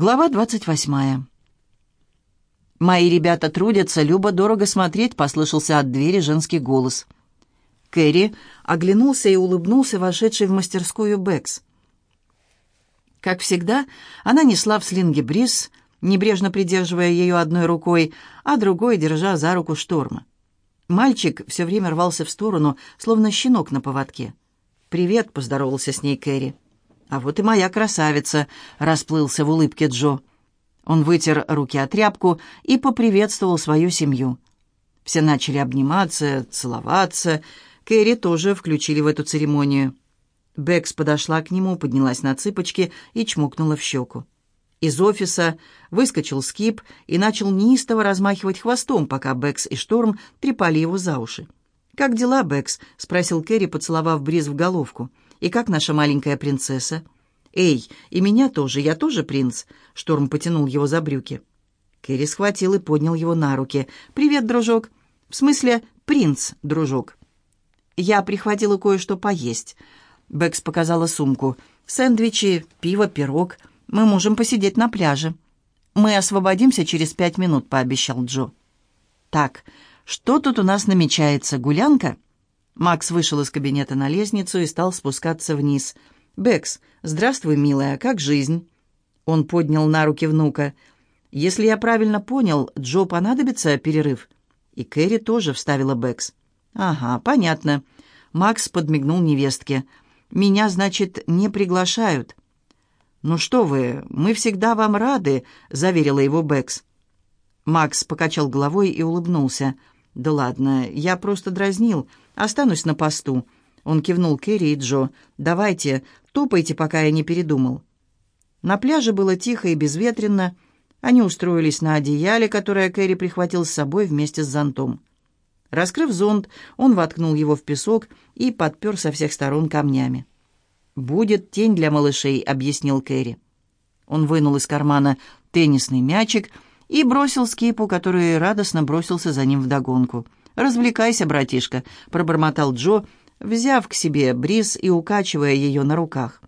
Глава 28. «Мои ребята трудятся, любо-дорого смотреть», — послышался от двери женский голос. Кэрри оглянулся и улыбнулся вошедший в мастерскую Бэкс. Как всегда, она несла в слинге бриз, небрежно придерживая ее одной рукой, а другой держа за руку шторма. Мальчик все время рвался в сторону, словно щенок на поводке. «Привет», — поздоровался с ней Кэрри. «А вот и моя красавица», — расплылся в улыбке Джо. Он вытер руки о тряпку и поприветствовал свою семью. Все начали обниматься, целоваться. Кэрри тоже включили в эту церемонию. Бэкс подошла к нему, поднялась на цыпочки и чмокнула в щеку. Из офиса выскочил Скип и начал неистово размахивать хвостом, пока Бэкс и Шторм трепали его за уши. «Как дела, Бэкс?» — спросил Кэрри, поцеловав Бриз в головку. «И как наша маленькая принцесса?» «Эй, и меня тоже, я тоже принц!» — Шторм потянул его за брюки. Кэрри схватил и поднял его на руки. «Привет, дружок!» «В смысле, принц, дружок!» «Я прихватила кое-что поесть». Бэкс показала сумку. «Сэндвичи, пиво, пирог. Мы можем посидеть на пляже». «Мы освободимся через пять минут», — пообещал Джо. «Так, что тут у нас намечается? Гулянка?» Макс вышел из кабинета на лестницу и стал спускаться вниз. «Бэкс, здравствуй, милая, как жизнь?» Он поднял на руки внука. «Если я правильно понял, Джо понадобится перерыв?» И Кэрри тоже вставила Бэкс. «Ага, понятно». Макс подмигнул невестке. «Меня, значит, не приглашают?» «Ну что вы, мы всегда вам рады», — заверила его Бэкс. Макс покачал головой и улыбнулся. «Да ладно, я просто дразнил. Останусь на посту». Он кивнул Керри и Джо. «Давайте, топайте, пока я не передумал». На пляже было тихо и безветренно. Они устроились на одеяле, которое Кэрри прихватил с собой вместе с зонтом. Раскрыв зонт, он воткнул его в песок и подпер со всех сторон камнями. «Будет тень для малышей», — объяснил Кэрри. Он вынул из кармана теннисный мячик и бросил скипу, который радостно бросился за ним вдогонку. «Развлекайся, братишка», — пробормотал Джо, взяв к себе бриз и укачивая ее на руках.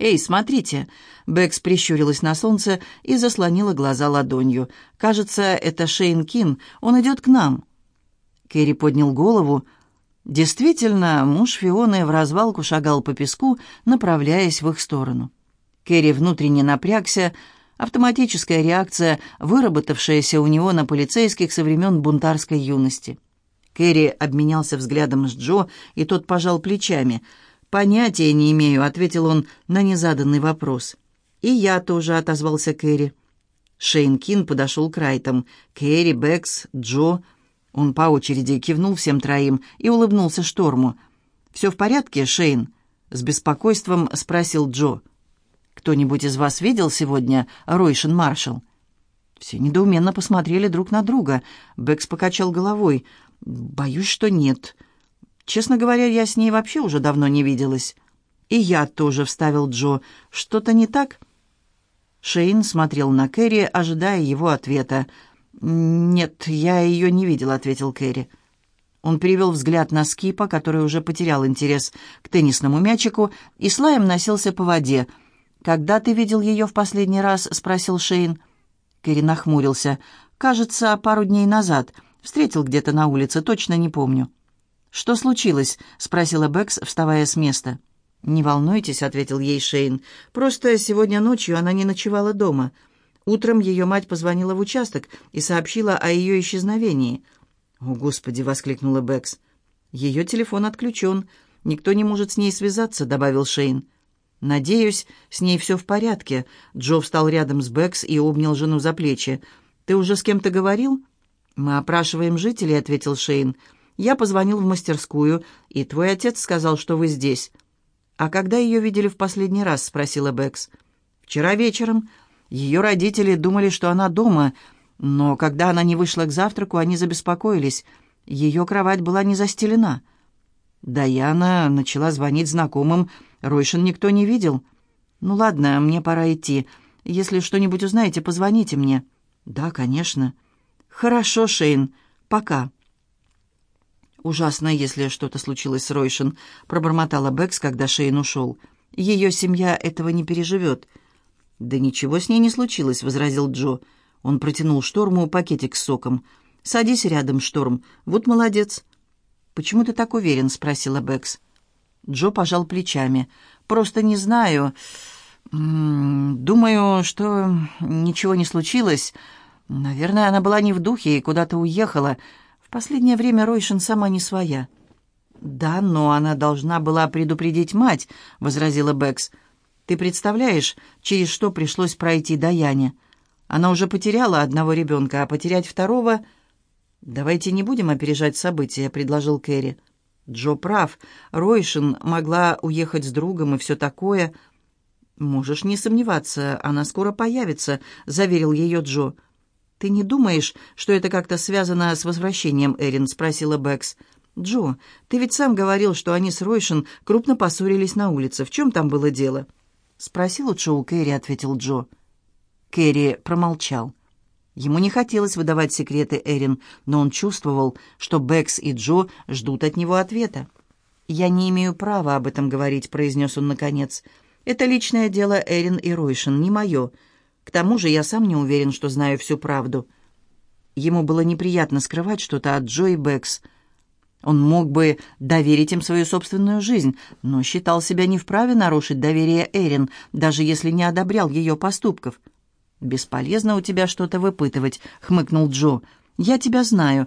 «Эй, смотрите!» Бэкс прищурилась на солнце и заслонила глаза ладонью. «Кажется, это Шейн Кин. Он идет к нам». Кэрри поднял голову. Действительно, муж Фионы в развалку шагал по песку, направляясь в их сторону. Керри внутренне напрягся, автоматическая реакция, выработавшаяся у него на полицейских со времен бунтарской юности. Керри обменялся взглядом с Джо, и тот пожал плечами. «Понятия не имею», — ответил он на незаданный вопрос. «И я тоже», — отозвался Керри. Шейн Кин подошел к Райтам. Керри, Бэкс, Джо он по очереди кивнул всем троим и улыбнулся Шторму. «Все в порядке, Шейн?» — с беспокойством спросил Джо. «Кто-нибудь из вас видел сегодня Ройшин Маршалл?» Все недоуменно посмотрели друг на друга. Бэкс покачал головой. «Боюсь, что нет. Честно говоря, я с ней вообще уже давно не виделась». «И я тоже», — вставил Джо. «Что-то не так?» Шейн смотрел на Кэрри, ожидая его ответа. «Нет, я ее не видел», — ответил Кэрри. Он перевел взгляд на Скипа, который уже потерял интерес к теннисному мячику, и слаем носился по воде. «Когда ты видел ее в последний раз?» — спросил Шейн. Кэрри нахмурился. «Кажется, пару дней назад. Встретил где-то на улице, точно не помню». «Что случилось?» — спросила Бэкс, вставая с места. «Не волнуйтесь», — ответил ей Шейн. «Просто сегодня ночью она не ночевала дома». Утром ее мать позвонила в участок и сообщила о ее исчезновении. «О, Господи!» — воскликнула Бэкс. «Ее телефон отключен. Никто не может с ней связаться», — добавил Шейн. «Надеюсь, с ней все в порядке». Джо встал рядом с Бэкс и обнял жену за плечи. «Ты уже с кем-то говорил?» «Мы опрашиваем жителей», — ответил Шейн. «Я позвонил в мастерскую, и твой отец сказал, что вы здесь». «А когда ее видели в последний раз?» — спросила Бэкс. «Вчера вечером. Ее родители думали, что она дома, но когда она не вышла к завтраку, они забеспокоились. Ее кровать была не застелена. Даяна начала звонить знакомым. Ройшин никто не видел. «Ну ладно, мне пора идти. Если что-нибудь узнаете, позвоните мне». «Да, конечно». «Хорошо, Шейн. Пока». «Ужасно, если что-то случилось с Ройшин», — пробормотала Бэкс, когда Шейн ушел. «Ее семья этого не переживет». «Да ничего с ней не случилось», — возразил Джо. Он протянул Шторму пакетик с соком. «Садись рядом, Шторм. Вот молодец». «Почему ты так уверен?» — спросила Бэкс. Джо пожал плечами. «Просто не знаю. Думаю, что ничего не случилось. Наверное, она была не в духе и куда-то уехала. В последнее время Ройшин сама не своя». «Да, но она должна была предупредить мать», — возразила Бэкс. «Ты представляешь, через что пришлось пройти Даяне? Она уже потеряла одного ребенка, а потерять второго...» «Давайте не будем опережать события», — предложил Кэрри. «Джо прав. Ройшин могла уехать с другом и все такое». «Можешь не сомневаться, она скоро появится», — заверил ее Джо. «Ты не думаешь, что это как-то связано с возвращением Эрин?» — спросила Бэкс. «Джо, ты ведь сам говорил, что они с Ройшин крупно поссорились на улице. В чем там было дело?» «Спроси лучше у Кэрри», — ответил Джо. Кэрри промолчал. Ему не хотелось выдавать секреты Эрин, но он чувствовал, что Бэкс и Джо ждут от него ответа. «Я не имею права об этом говорить», — произнес он наконец. «Это личное дело Эрин и Ройшин, не мое. К тому же я сам не уверен, что знаю всю правду». Ему было неприятно скрывать что-то от Джо и Бэкс. Он мог бы доверить им свою собственную жизнь, но считал себя не вправе нарушить доверие Эрин, даже если не одобрял ее поступков. «Бесполезно у тебя что-то выпытывать», — хмыкнул Джо. «Я тебя знаю.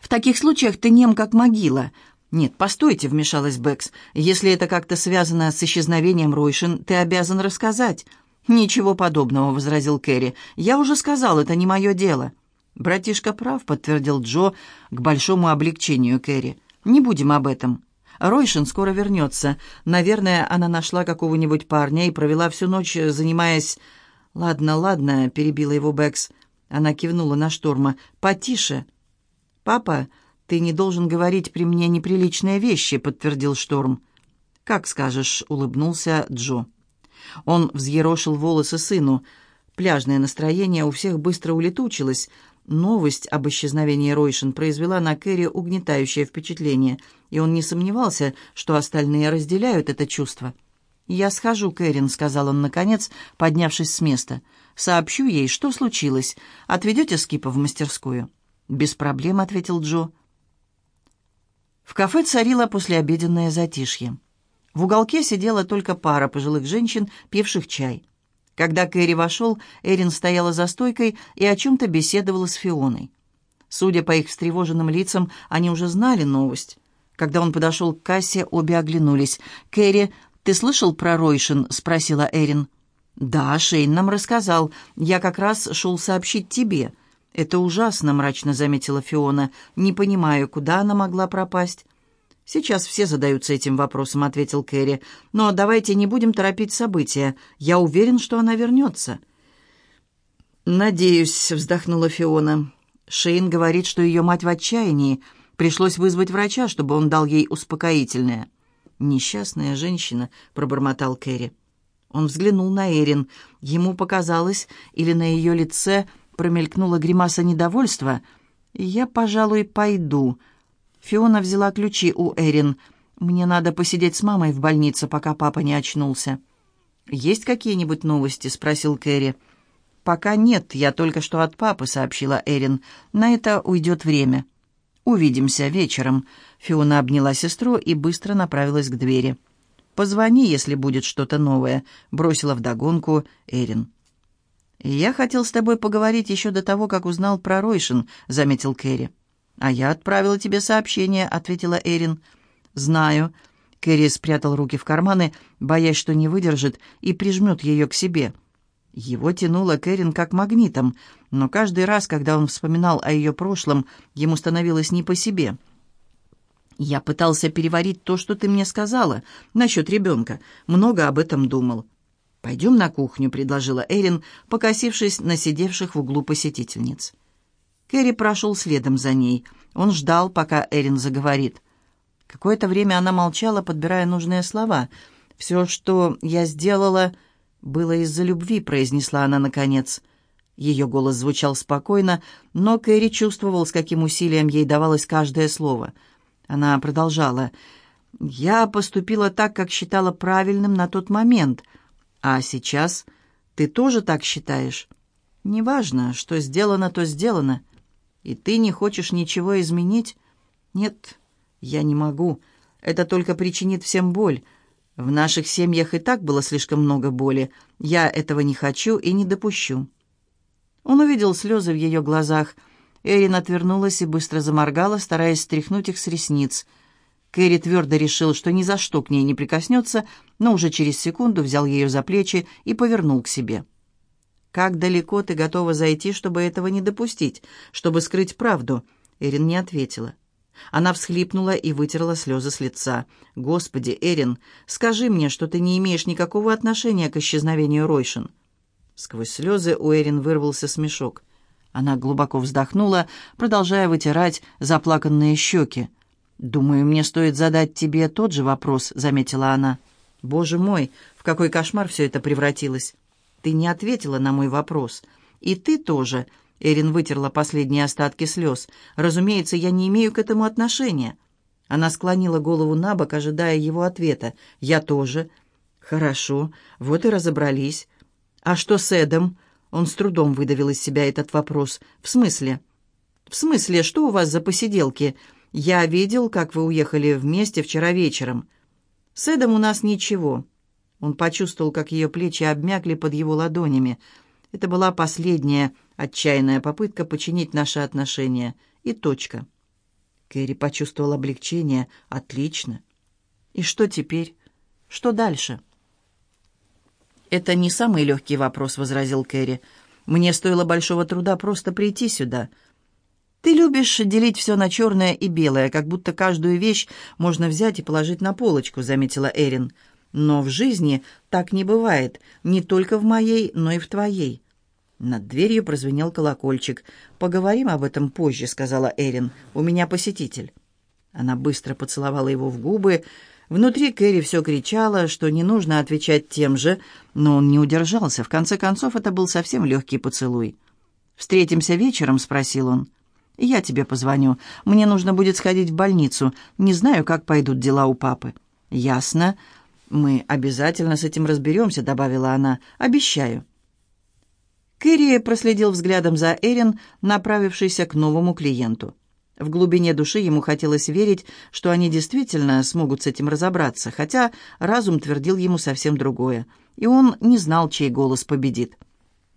В таких случаях ты нем, как могила». «Нет, постойте», — вмешалась Бэкс. «Если это как-то связано с исчезновением Ройшин, ты обязан рассказать». «Ничего подобного», — возразил Кэрри. «Я уже сказал, это не мое дело». «Братишка прав», — подтвердил Джо к большому облегчению Кэрри. «Не будем об этом». Ройшин скоро вернется. Наверное, она нашла какого-нибудь парня и провела всю ночь, занимаясь «Ладно, ладно», — перебила его Бэкс. Она кивнула на Шторма. «Потише». «Папа, ты не должен говорить при мне неприличные вещи», — подтвердил Шторм. «Как скажешь», — улыбнулся Джо. Он взъерошил волосы сыну. Пляжное настроение у всех быстро улетучилось. Новость об исчезновении Ройшин произвела на Кэрри угнетающее впечатление, и он не сомневался, что остальные разделяют это чувство. «Я схожу, Кэрин», — сказал он наконец, поднявшись с места. «Сообщу ей, что случилось. Отведете Скипа в мастерскую?» «Без проблем», — ответил Джо. В кафе царило послеобеденное затишье. В уголке сидела только пара пожилых женщин, пивших чай. Когда Кэрри вошел, Эрин стояла за стойкой и о чем-то беседовала с Фионой. Судя по их встревоженным лицам, они уже знали новость. Когда он подошел к кассе, обе оглянулись. Кэрри «Ты слышал про Ройшин?» — спросила Эрин. «Да, Шейн нам рассказал. Я как раз шел сообщить тебе». «Это ужасно», — мрачно заметила Фиона. «Не понимаю, куда она могла пропасть». «Сейчас все задаются этим вопросом», — ответил Кэрри. «Но давайте не будем торопить события. Я уверен, что она вернется». «Надеюсь», — вздохнула Фиона. Шейн говорит, что ее мать в отчаянии. Пришлось вызвать врача, чтобы он дал ей успокоительное. «Несчастная женщина», — пробормотал Кэрри. Он взглянул на Эрин. Ему показалось, или на ее лице промелькнула гримаса недовольства. «Я, пожалуй, пойду». Фиона взяла ключи у Эрин. «Мне надо посидеть с мамой в больнице, пока папа не очнулся». «Есть какие-нибудь новости?» — спросил Кэрри. «Пока нет, я только что от папы», — сообщила Эрин. «На это уйдет время». «Увидимся вечером». Фиона обняла сестру и быстро направилась к двери. «Позвони, если будет что-то новое», — бросила вдогонку Эрин. «Я хотел с тобой поговорить еще до того, как узнал про Ройшин», — заметил Кэрри. «А я отправила тебе сообщение», — ответила Эрин. «Знаю». Кэрри спрятал руки в карманы, боясь, что не выдержит, и прижмет ее к себе. Его тянуло Кэрин как магнитом, но каждый раз, когда он вспоминал о ее прошлом, ему становилось не по себе. «Я пытался переварить то, что ты мне сказала, насчет ребенка. Много об этом думал». «Пойдем на кухню», — предложила Эрин, покосившись на сидевших в углу посетительниц. Кэрри прошел следом за ней. Он ждал, пока Эрин заговорит. Какое-то время она молчала, подбирая нужные слова. «Все, что я сделала...» «Было из-за любви», — произнесла она наконец. Ее голос звучал спокойно, но Кэрри чувствовал, с каким усилием ей давалось каждое слово. Она продолжала. «Я поступила так, как считала правильным на тот момент. А сейчас Ты тоже так считаешь? Неважно, что сделано, то сделано. И ты не хочешь ничего изменить? Нет, я не могу. Это только причинит всем боль. В наших семьях и так было слишком много боли. Я этого не хочу и не допущу». Он увидел слезы в ее глазах. Эрин отвернулась и быстро заморгала, стараясь стряхнуть их с ресниц. Кэрри твердо решил, что ни за что к ней не прикоснется, но уже через секунду взял ее за плечи и повернул к себе. «Как далеко ты готова зайти, чтобы этого не допустить, чтобы скрыть правду?» Эрин не ответила. Она всхлипнула и вытерла слезы с лица. «Господи, Эрин, скажи мне, что ты не имеешь никакого отношения к исчезновению Ройшин». Сквозь слезы у Эрин вырвался смешок. Она глубоко вздохнула, продолжая вытирать заплаканные щеки. «Думаю, мне стоит задать тебе тот же вопрос», — заметила она. «Боже мой, в какой кошмар все это превратилось! Ты не ответила на мой вопрос. И ты тоже», Эрин вытерла последние остатки слез. «Разумеется, я не имею к этому отношения». Она склонила голову на бок, ожидая его ответа. «Я тоже». «Хорошо, вот и разобрались». «А что с Эдом?» Он с трудом выдавил из себя этот вопрос. «В смысле?» «В смысле, что у вас за посиделки? Я видел, как вы уехали вместе вчера вечером». «С Эдом у нас ничего». Он почувствовал, как ее плечи обмякли под его ладонями. Это была последняя отчаянная попытка починить наши отношения. И точка. Кэрри почувствовал облегчение. Отлично. И что теперь? Что дальше? «Это не самый легкий вопрос», — возразил Кэрри. «Мне стоило большого труда просто прийти сюда». «Ты любишь делить все на черное и белое, как будто каждую вещь можно взять и положить на полочку», — заметила Эрин. «Но в жизни так не бывает, не только в моей, но и в твоей. Над дверью прозвенел колокольчик. «Поговорим об этом позже», — сказала Эрин. «У меня посетитель». Она быстро поцеловала его в губы. Внутри Кэрри все кричала, что не нужно отвечать тем же, но он не удержался. В конце концов, это был совсем легкий поцелуй. «Встретимся вечером?» — спросил он. «Я тебе позвоню. Мне нужно будет сходить в больницу. Не знаю, как пойдут дела у папы». «Ясно. Мы обязательно с этим разберемся», — добавила она. «Обещаю». Кэрри проследил взглядом за Эрин, направившейся к новому клиенту. В глубине души ему хотелось верить, что они действительно смогут с этим разобраться, хотя разум твердил ему совсем другое, и он не знал, чей голос победит.